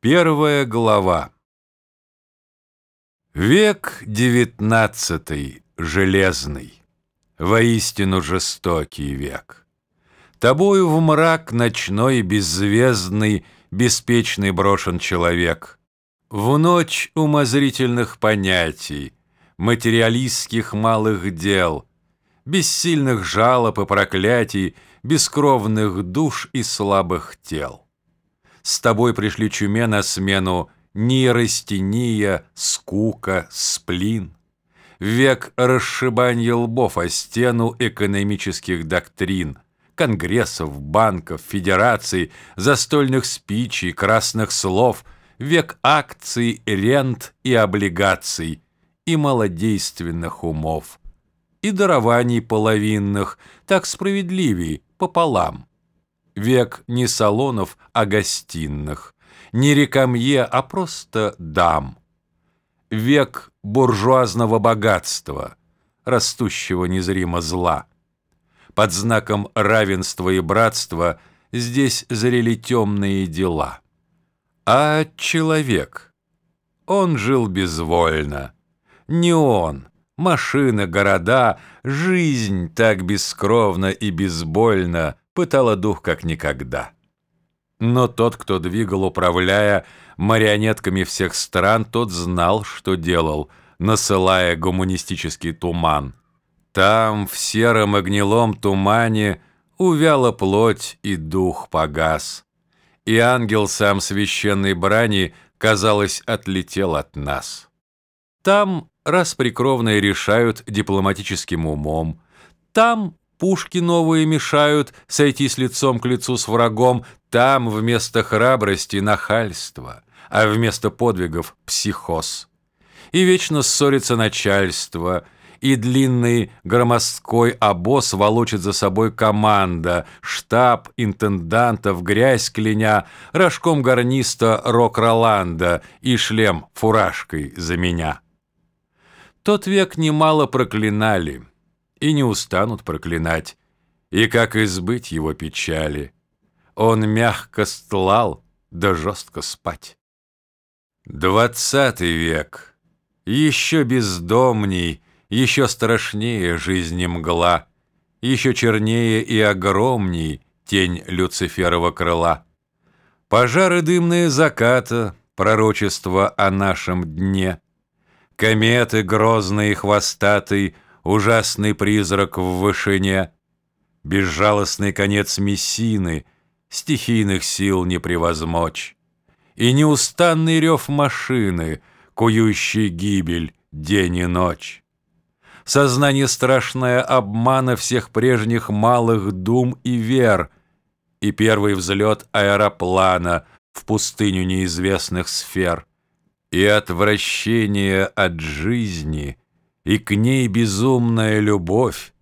Первая глава Век девятнадцатый, железный, Воистину жестокий век. Тобою в мрак ночной беззвездный Беспечный брошен человек. В ночь умозрительных понятий, Материалистских малых дел, Бессильных жалоб и проклятий, Бескровных душ и слабых тел. С тобой пришли чуме на смену. Нейростения, скука, сплин. Век расшибанья лбов о стену экономических доктрин, Конгрессов, банков, федераций, застольных спичей, красных слов, Век акций, рент и облигаций, И малодейственных умов, И дарований половинных, Так справедливей, пополам век не салонов, а гостиных, не рекамье, а просто дам. Век буржуазного богатства, растущего незримо зла. Под знаком равенства и братства здесь зрели темные дела. А человек, он жил безвольно. Не он, машины, города, жизнь так бескровно и безбольно пытала дух как никогда. Но тот, кто двигал, управляя марионетками всех стран, тот знал, что делал, насылая гуманистический туман. Там, в сером и тумане, увяла плоть и дух погас. И ангел сам священной брани, казалось, отлетел от нас. Там расприкровные решают дипломатическим умом, там Пушки новые мешают сойти с лицом к лицу с врагом. Там вместо храбрости нахальство, а вместо подвигов психоз. И вечно ссорится начальство, и длинный громоздкой обоз волочит за собой команда, штаб интендантов, грязь кляня, рожком гарниста рок-роланда и шлем фуражкой за меня. Тот век немало проклинали — и не устанут проклинать, и как избыть его печали. Он мягко стлал, да жестко спать. Двадцатый век, еще бездомней, еще страшнее жизни мгла, еще чернее и огромней тень Люциферова крыла. Пожары дымные заката, пророчество о нашем дне, кометы грозные и хвостатые — ужасный призрак в вышине, безжалостный конец Мессины, стихийных сил не превозмочь, и неустанный рев машины, кующий гибель день и ночь. Сознание страшное обмана всех прежних малых дум и вер, и первый взлет аэроплана в пустыню неизвестных сфер, и отвращение от жизни — и к ней безумная любовь,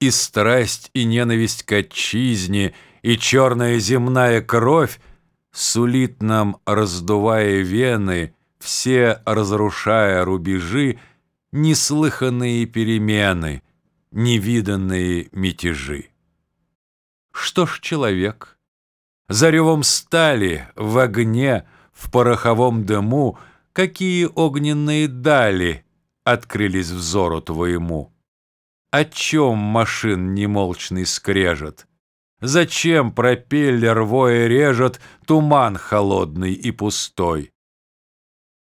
и страсть и ненависть к отчизне, и черная земная кровь сулит нам, раздувая вены, все разрушая рубежи, неслыханные перемены, невиданные мятежи. Что ж человек? За ревом стали, в огне, в пороховом дыму, какие огненные дали открылись взору твоему. О чем машин немолчный скрежет? Зачем пропеллер воя режет туман холодный и пустой?